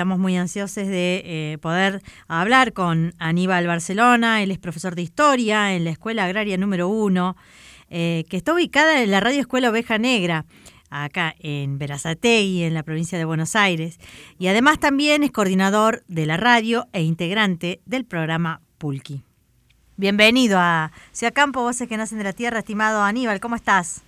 estamos muy ansiosos de eh, poder hablar con Aníbal Barcelona, él es profesor de historia en la Escuela Agraria número 1, que está ubicada en la Radio Escuela Oveja Negra acá en Verazategui, en la provincia de Buenos Aires, y además también es coordinador de la radio e integrante del programa Pulqui. Bienvenido a Campo, Voces que Nacen de la Tierra, estimado Aníbal, ¿cómo estás?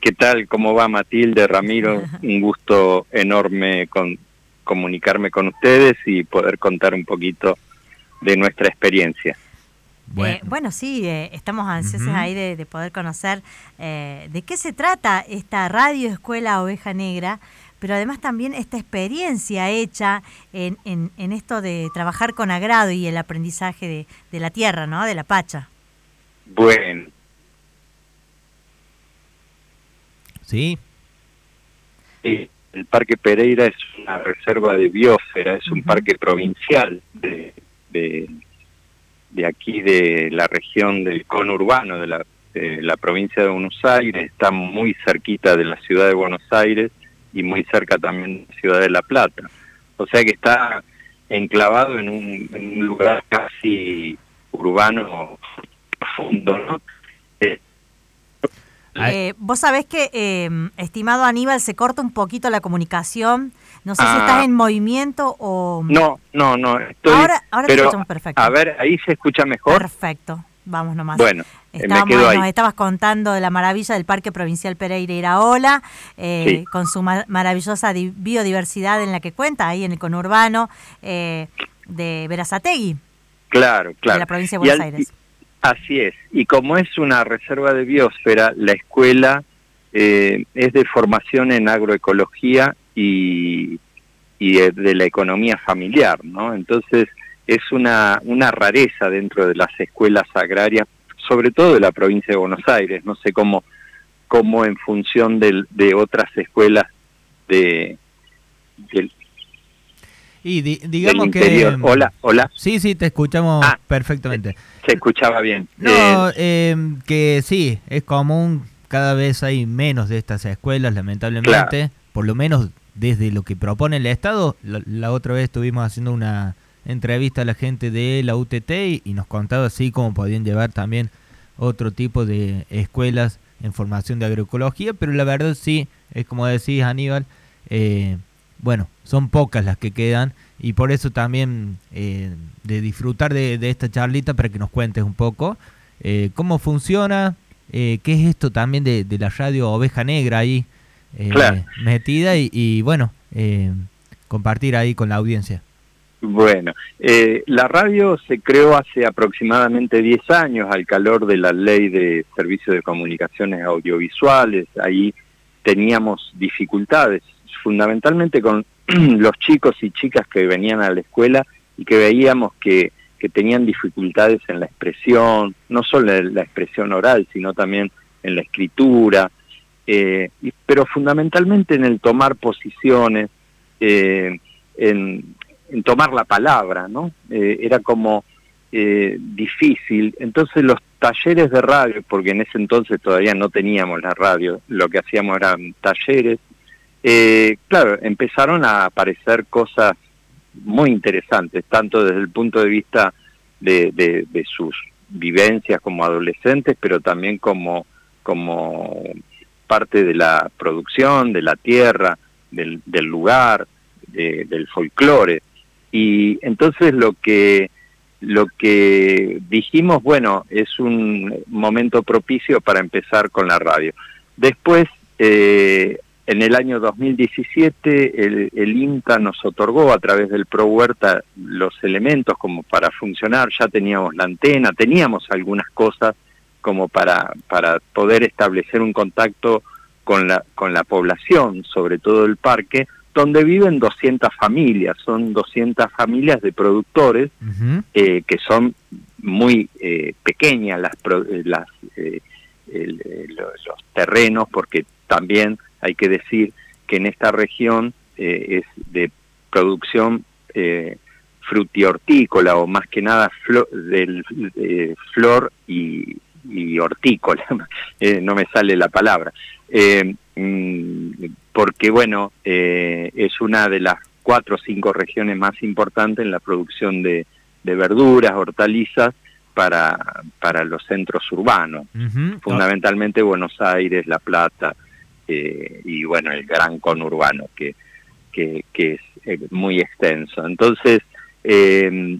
¿Qué tal? ¿Cómo va Matilde, Ramiro? Un gusto enorme con, comunicarme con ustedes y poder contar un poquito de nuestra experiencia. Bueno, eh, bueno sí, eh, estamos ansiosos ahí de, poder conocer eh, de qué se trata esta radio escuela Oveja Negra, pero además también esta experiencia hecha en, en, esto de trabajar con agrado y el aprendizaje de, de la tierra, ¿no? De la pacha. Bueno. Sí. El Parque Pereira es una reserva de biosfera, es un parque provincial de de aquí de la región del conurbano de la, de la provincia de Buenos Aires, está muy cerquita de la ciudad de Buenos Aires y muy cerca también de la ciudad de La Plata. O sea que está enclavado en un, lugar casi urbano profundo, ¿no? Eh, eh, vos sabés que, eh, estimado Aníbal, se corta un poquito la comunicación no sé si estás ah. en movimiento o... No, no, no. Estoy, ahora ahora te escuchamos perfecto. A ver, ahí se escucha mejor. Perfecto. Vamos nomás. Bueno, me quedo ahí. Nos estabas contando de la maravilla del Parque Provincial Pereira Iraola, eh, con su maravillosa biodiversidad en la que cuenta, ahí en el conurbano eh, de Verazategui. Claro, claro. De la provincia de Buenos Aires. Así es. Y como es una reserva de biosfera, la escuela eh, es de formación en agroecología y, de, la economía familiar, ¿no? Entonces es una, una rareza dentro de las escuelas agrarias, sobre todo de la provincia de Buenos Aires, no sé cómo, cómo en función de, de otras escuelas de, y digamos que... Hola, hola. Sí, sí, te escuchamos ah, perfectamente. Se escuchaba bien. No, eh, em, que sí, es común, cada vez hay menos de estas escuelas, lamentablemente, por lo menos desde lo que propone el Estado. La, otra vez estuvimos haciendo una entrevista a la gente de la UTT y, nos contaba así cómo podían llevar también otro tipo de escuelas en formación de agroecología, pero la verdad sí, es como decís Aníbal, eh, bueno, son pocas las que quedan y por eso también eh, de disfrutar de, esta charlita para que nos cuentes un poco eh, cómo funciona, qué es esto también de, de la radio Oveja Negra ahí, eh, metida y, bueno, eh, compartir ahí con la audiencia. Bueno, eh, la radio se creó hace aproximadamente 10 años al calor de la ley de servicios de comunicaciones audiovisuales. Ahí teníamos dificultades, fundamentalmente con los chicos y chicas que venían a la escuela y que veíamos que, que tenían dificultades en la expresión, no solo en la expresión oral, sino también en la escritura, eh, pero fundamentalmente en el tomar posiciones, eh, en, tomar la palabra, ¿no? Eh, era como difícil. Entonces los talleres de radio, porque en ese entonces todavía no teníamos la radio, lo que hacíamos eran talleres, claro, empezaron a aparecer cosas muy interesantes, tanto desde el punto de vista de, sus vivencias como adolescentes, pero también como, como parte de la producción, de la tierra, del, del lugar, del folclore. Y entonces lo que, lo que dijimos, bueno, es un momento propicio para empezar con la radio. Después, eh, en el año 2017, el, el, INTA nos otorgó a través del Pro Huerta los elementos como para funcionar, ya teníamos la antena, teníamos algunas cosas como para, para poder establecer un contacto con la, con la población, sobre todo el parque, donde viven 200 familias, son 200 familias de productores eh, que son muy eh, pequeñas las, eh, las los terrenos, porque también hay que decir que en esta región es de producción frutihortícola o más que nada flor, del, flor y, y hortícola, eh, no me sale la palabra, eh, mm, porque bueno, eh, es una de las cuatro o cinco regiones más importantes en la producción de, verduras, hortalizas, para, para los centros urbanos, fundamentalmente Buenos Aires, La Plata eh, y bueno, el gran conurbano que, que, es eh, muy extenso. Entonces, eh,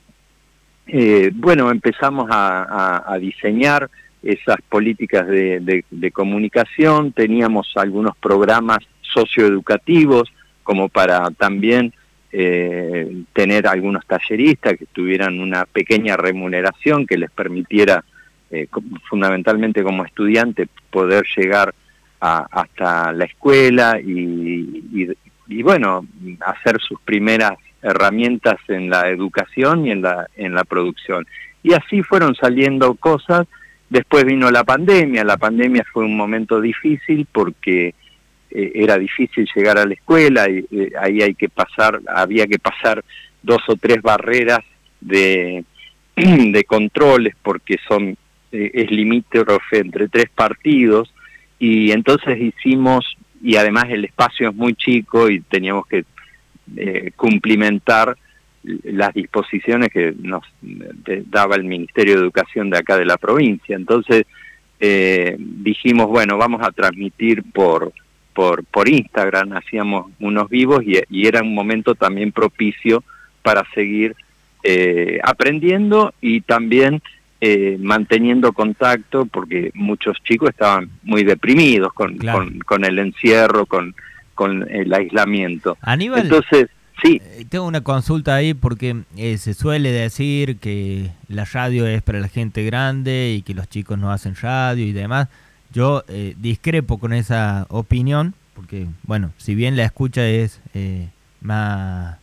bueno, empezamos a, diseñar esas políticas de, de, comunicación, teníamos algunos programas socioeducativos como para también eh, tener algunos talleristas que tuvieran una pequeña remuneración que les permitiera, eh, fundamentalmente como estudiante, poder llegar hasta la escuela y, y, bueno, hacer sus primeras herramientas en la educación y en la, en la producción. Y así fueron saliendo cosas. Después vino la pandemia. La pandemia fue un momento difícil porque eh, era difícil llegar a la escuela y eh, ahí hay que pasar, había que pasar dos o tres barreras de, de controles porque son eh, es limítrofe entre tres partidos y entonces hicimos y además el espacio es muy chico y teníamos que cumplimentar las disposiciones que nos daba el Ministerio de Educación de acá de la provincia. Entonces dijimos, bueno, vamos a transmitir por por, por Instagram, hacíamos unos vivos y, era un momento también propicio para seguir eh, aprendiendo y también eh, manteniendo contacto porque muchos chicos estaban muy deprimidos con, con, el encierro, con, con el aislamiento. Aníbal, Entonces, sí. Eh, tengo una consulta ahí porque se suele decir que la radio es para la gente grande y que los chicos no hacen radio y demás. Yo eh, discrepo con esa opinión, porque, bueno, si bien la escucha es eh, más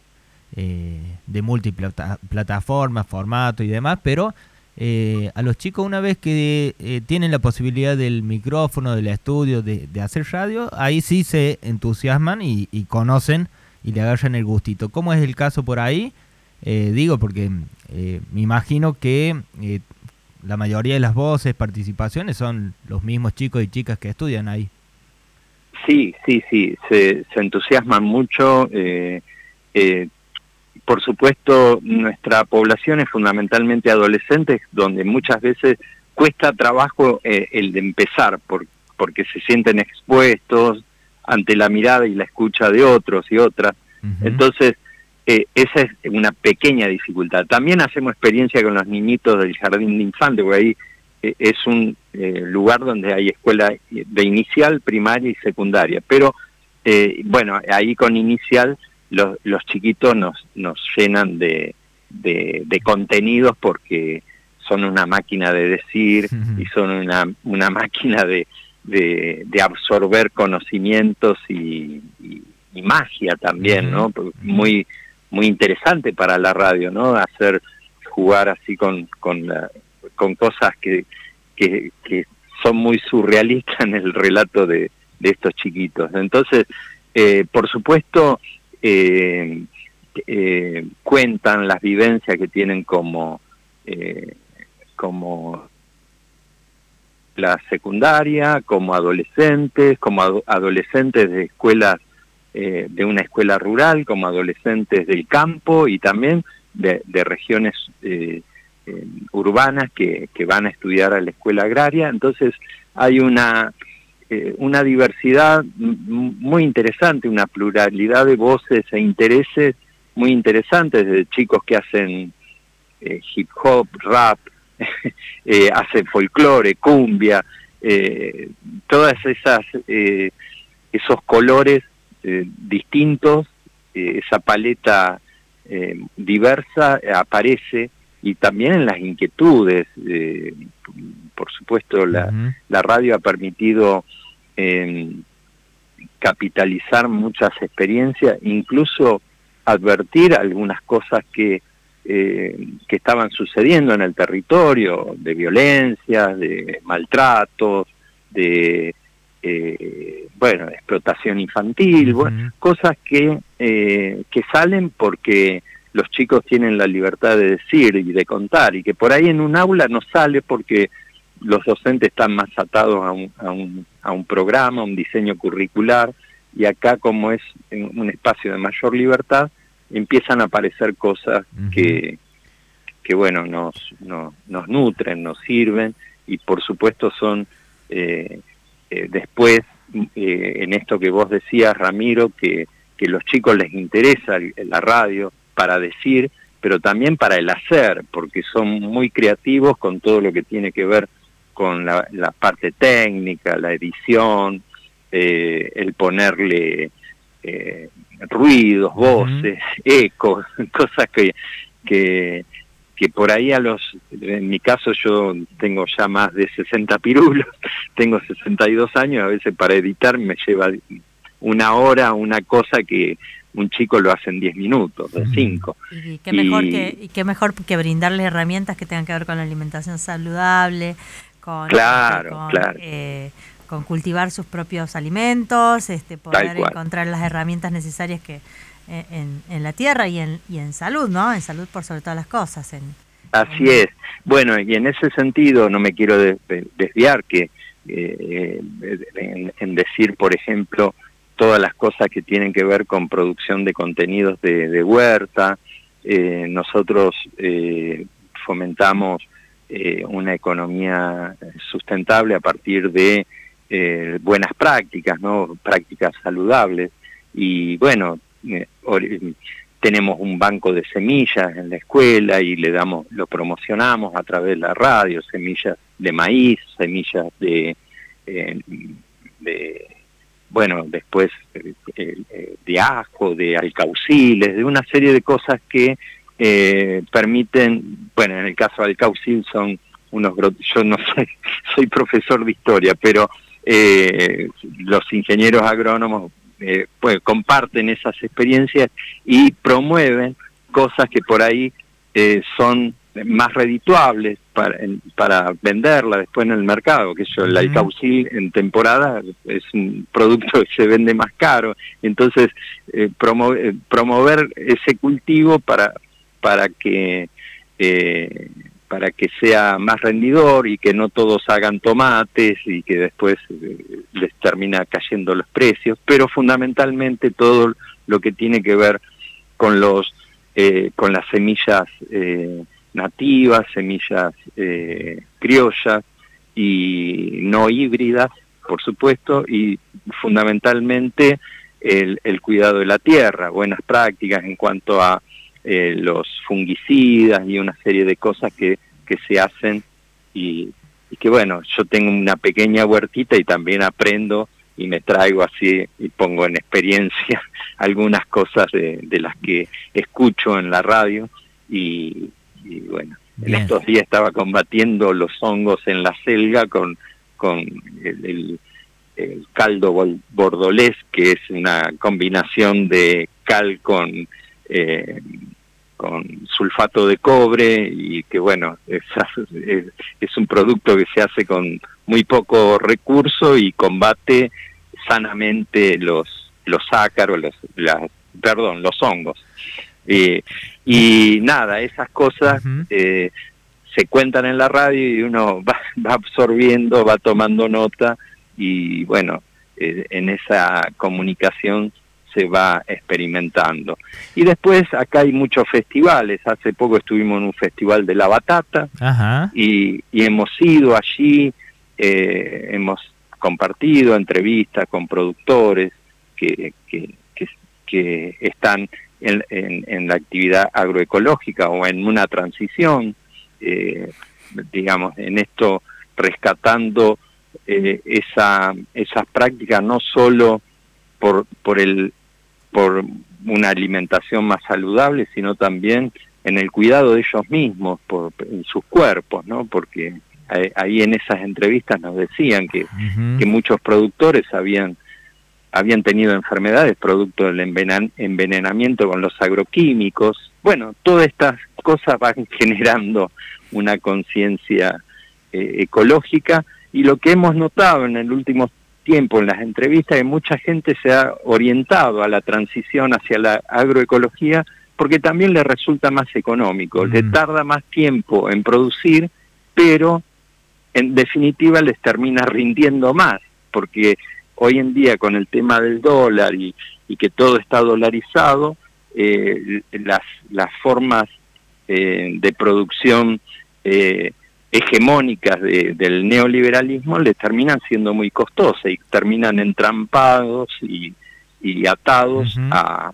eh, de multiplataforma, formato y demás, pero a los chicos una vez que tienen la posibilidad del micrófono, del estudio, de, hacer radio, ahí sí se entusiasman y, y, conocen y le agarran el gustito. ¿Cómo es el caso por ahí? digo, porque me imagino que la mayoría de las voces, participaciones son los mismos chicos y chicas que estudian ahí. Sí, sí, sí, se, entusiasman mucho. Eh, eh, por supuesto, nuestra población es fundamentalmente adolescentes, donde muchas veces cuesta trabajo eh, el de empezar, por, porque se sienten expuestos ante la mirada y la escucha de otros y otras. Entonces, eh, esa es una pequeña dificultad. También hacemos experiencia con los niñitos del jardín de infantes, porque ahí eh, es un eh, lugar donde hay escuela de inicial, primaria y secundaria. Pero bueno, ahí con inicial los, los chiquitos nos, nos llenan de, de, contenidos porque son una máquina de decir y son una, una máquina de, de, absorber conocimientos y, magia también, ¿no? Muy muy interesante para la radio, ¿no? Hacer jugar así con, con, con cosas que, que, son muy surrealistas en el relato de, de estos chiquitos. Entonces, eh, por supuesto, eh, eh, cuentan las vivencias que tienen como, como la secundaria, como adolescentes, como adolescentes de escuelas eh, de una escuela rural como adolescentes del campo y también de, regiones eh, eh, urbanas que, que, van a estudiar a la escuela agraria. Entonces hay una, una diversidad muy interesante, una pluralidad de voces e intereses muy interesantes, de chicos que hacen hip hop, rap, hacen folclore, cumbia, todas esas esos colores eh, distintos, eh, esa paleta eh, diversa aparece y también en las inquietudes. por supuesto, la, la, radio ha permitido capitalizar muchas experiencias, incluso advertir algunas cosas que, que estaban sucediendo en el territorio, de violencia, de maltratos, de eh, bueno, explotación infantil, cosas que, eh, que salen porque los chicos tienen la libertad de decir y de contar y que por ahí en un aula no sale porque los docentes están más atados a un, a un, a un programa, a un diseño curricular y acá como es un espacio de mayor libertad, empiezan a aparecer cosas que, que, bueno, nos, nos, nos, nutren, nos sirven y por supuesto son eh, eh, después, eh, en esto que vos decías, Ramiro, que, que los chicos les interesa la radio para decir, pero también para el hacer, porque son muy creativos con todo lo que tiene que ver con la, parte técnica, la edición, el ponerle eh, ruidos, voces, ecos, cosas que, que, que por ahí a los, en mi caso yo tengo ya más de 60 pirulos, tengo 62 años, a veces para editar me lleva una hora, una cosa que un chico lo hace en 10 minutos, de 5. Y, qué mejor que, qué mejor que brindarle herramientas que tengan que ver con la alimentación saludable, con, claro, claro. Eh, con cultivar sus propios alimentos, este, poder encontrar las herramientas necesarias que eh, en, la tierra y en, y en salud, ¿no? En salud por sobre todas las cosas. En, Así es. Bueno, y en ese sentido no me quiero desviar que eh, en, decir, por ejemplo, todas las cosas que tienen que ver con producción de contenidos de, huerta. Eh, nosotros fomentamos una economía sustentable a partir de eh, buenas prácticas, ¿no? prácticas saludables. Y bueno, eh, tenemos un banco de semillas en la escuela y le damos, lo promocionamos a través de la radio, semillas de maíz, semillas de, eh, de bueno, después de ajo, de alcauciles, de una serie de cosas que permiten, bueno, en el caso del alcaucil son unos, yo no sé, soy profesor de historia, pero eh, los ingenieros agrónomos eh, pues comparten esas experiencias y promueven cosas que por ahí eh, son más redituables para, para venderla después en el mercado, que yo, el alcaucil en temporada es un producto que se vende más caro, entonces eh, promover ese cultivo para, para que eh, para que sea más rendidor y que no todos hagan tomates y que después eh, les termina cayendo los precios, pero fundamentalmente todo lo que tiene que ver con los eh, con las semillas eh, nativas, semillas criollas y no híbridas, por supuesto, y fundamentalmente el, el cuidado de la tierra, buenas prácticas en cuanto a eh, los fungicidas y una serie de cosas que, que se hacen. Y, que bueno, yo tengo una pequeña huertita y también aprendo y me traigo así y pongo en experiencia algunas cosas de, las que escucho en la radio. Y, bueno, en estos días estaba combatiendo los hongos en la selga con, con el, el caldo bordolés, que es una combinación de cal con eh, con sulfato de cobre y que bueno, es, es, un producto que se hace con muy poco recurso y combate sanamente los, los ácaros, los, las, perdón, los hongos. Eh, y nada, esas cosas eh, se cuentan en la radio y uno va, va absorbiendo, va tomando nota y bueno, en esa comunicación se va experimentando. Y después acá hay muchos festivales, hace poco estuvimos en un festival de la batata Y, hemos ido allí, eh, hemos compartido entrevistas con productores que, que, que, están en, en, la actividad agroecológica o en una transición, eh, digamos, en esto rescatando eh, esa, esas prácticas no solo por, por el por una alimentación más saludable, sino también en el cuidado de ellos mismos, por, en sus cuerpos, ¿no? Porque ahí en esas entrevistas nos decían que, que muchos productores habían habían tenido enfermedades producto del envenenamiento con los agroquímicos. Bueno, todas estas cosas van generando una conciencia eh, ecológica y lo que hemos notado en el último tiempo en las entrevistas que mucha gente se ha orientado a la transición hacia la agroecología porque también le resulta más económico, le tarda más tiempo en producir, pero en definitiva les termina rindiendo más, porque hoy en día con el tema del dólar y, que todo está dolarizado, eh, las, las formas eh, de producción eh, hegemónicas del neoliberalismo le terminan siendo muy costosas y terminan entrampados y, atados a,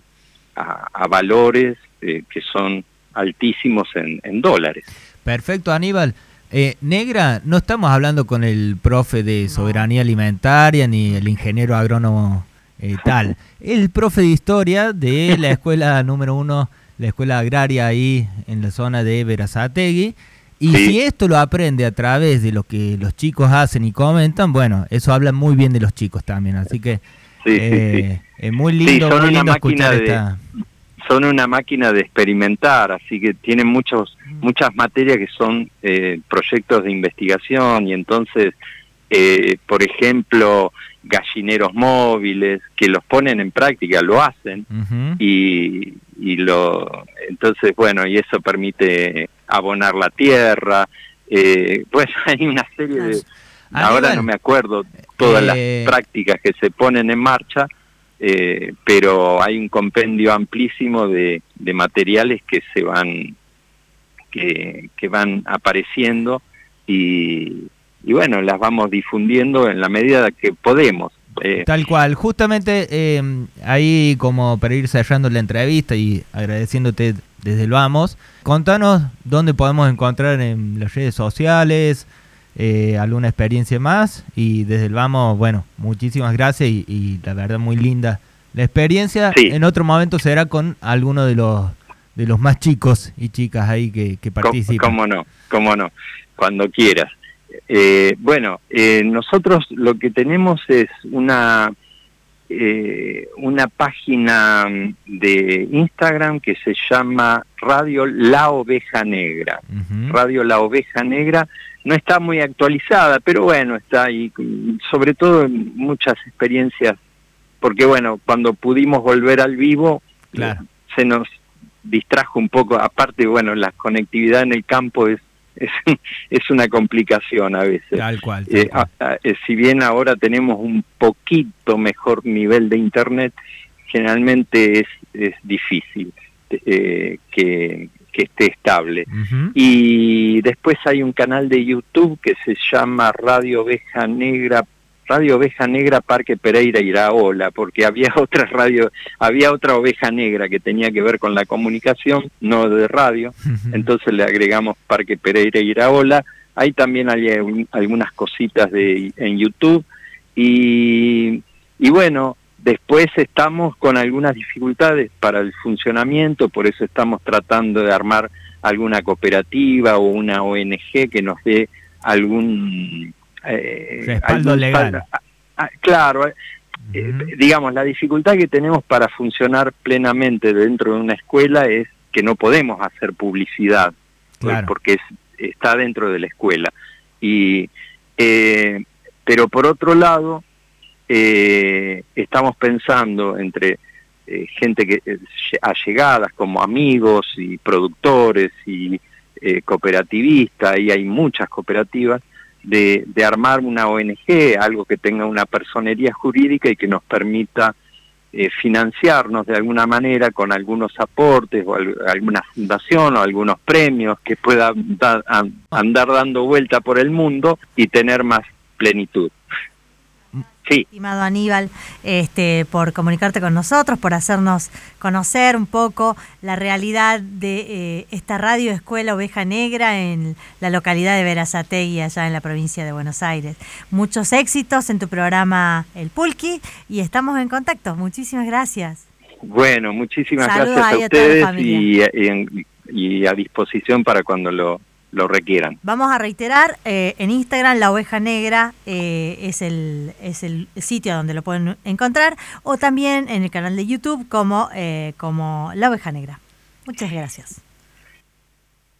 a, valores que son altísimos en, en dólares. Perfecto, Aníbal. Eh, Negra, no estamos hablando con el profe de soberanía alimentaria ni el ingeniero agrónomo eh, tal. El profe de historia de la escuela número uno, la escuela agraria ahí en la zona de Verazategui. Y si esto lo aprende a través de lo que los chicos hacen y comentan, bueno, eso habla muy bien de los chicos también. Así que eh, es muy lindo, muy lindo escuchar esta son una máquina de experimentar, así que tienen muchos, muchas materias que son eh, proyectos de investigación y entonces, eh, por ejemplo, gallineros móviles que los ponen en práctica, lo hacen y, y lo, entonces bueno, y eso permite abonar la tierra, eh, pues hay una serie de, ahora no me acuerdo todas las prácticas que se ponen en marcha, eh, pero hay un compendio amplísimo de, materiales que se van que, van apareciendo y, bueno las vamos difundiendo en la medida que podemos eh, Tal cual, justamente eh, ahí como para ir cerrando la entrevista y agradeciéndote desde el vamos, contanos dónde podemos encontrar en las redes sociales, eh, alguna experiencia más y desde el vamos, bueno, muchísimas gracias y, la verdad muy linda la experiencia. En otro momento será con alguno de los de los más chicos y chicas ahí que, que participan. Cómo no, cómo no, cuando quieras. Eh, bueno, eh, nosotros lo que tenemos es una una página de Instagram que se llama Radio La Oveja Negra. Radio La Oveja Negra. No está muy actualizada, pero bueno, está ahí, sobre todo en muchas experiencias, porque bueno, cuando pudimos volver al vivo, se nos distrajo un poco, aparte, bueno, la conectividad en el campo es es, es una complicación a veces. Tal cual. Eh, eh, si bien ahora tenemos un poquito mejor nivel de Internet, generalmente es, es difícil eh, que, que esté estable. Y después hay un canal de YouTube que se llama Radio Oveja Negra Radio Oveja Negra Parque Pereira Iraola, porque había otra radio, había otra oveja negra que tenía que ver con la comunicación, no de radio, entonces le agregamos Parque Pereira Iraola, ahí también hay algunas cositas de, en YouTube, y, y bueno, Después estamos con algunas dificultades para el funcionamiento, por eso estamos tratando de armar alguna cooperativa o una ONG que nos dé algún eh, respaldo legal. Ah, ah, claro, eh, eh, digamos, la dificultad que tenemos para funcionar plenamente dentro de una escuela es que no podemos hacer publicidad, pues, porque es, está dentro de la escuela. Y, pero por otro lado, eh, estamos pensando entre eh, gente que eh, allegadas como amigos y productores y eh, cooperativistas, y hay muchas cooperativas, de, de, armar una ONG, algo que tenga una personería jurídica y que nos permita financiarnos de alguna manera con algunos aportes o alguna fundación o algunos premios que pueda andar dando vuelta por el mundo y tener más plenitud. Estimado Aníbal, este, por comunicarte con nosotros, por hacernos conocer un poco la realidad de eh, esta radio Escuela Oveja Negra en la localidad de Verazategui, allá en la provincia de Buenos Aires. Muchos éxitos en tu programa El Pulqui y estamos en contacto. Muchísimas gracias. Bueno, muchísimas gracias a ustedes y a disposición para cuando lo, lo requieran. Vamos a reiterar, eh, en Instagram la oveja negra eh, es, el, es el sitio donde lo pueden encontrar o también en el canal de YouTube como, eh, como la oveja negra. Muchas gracias.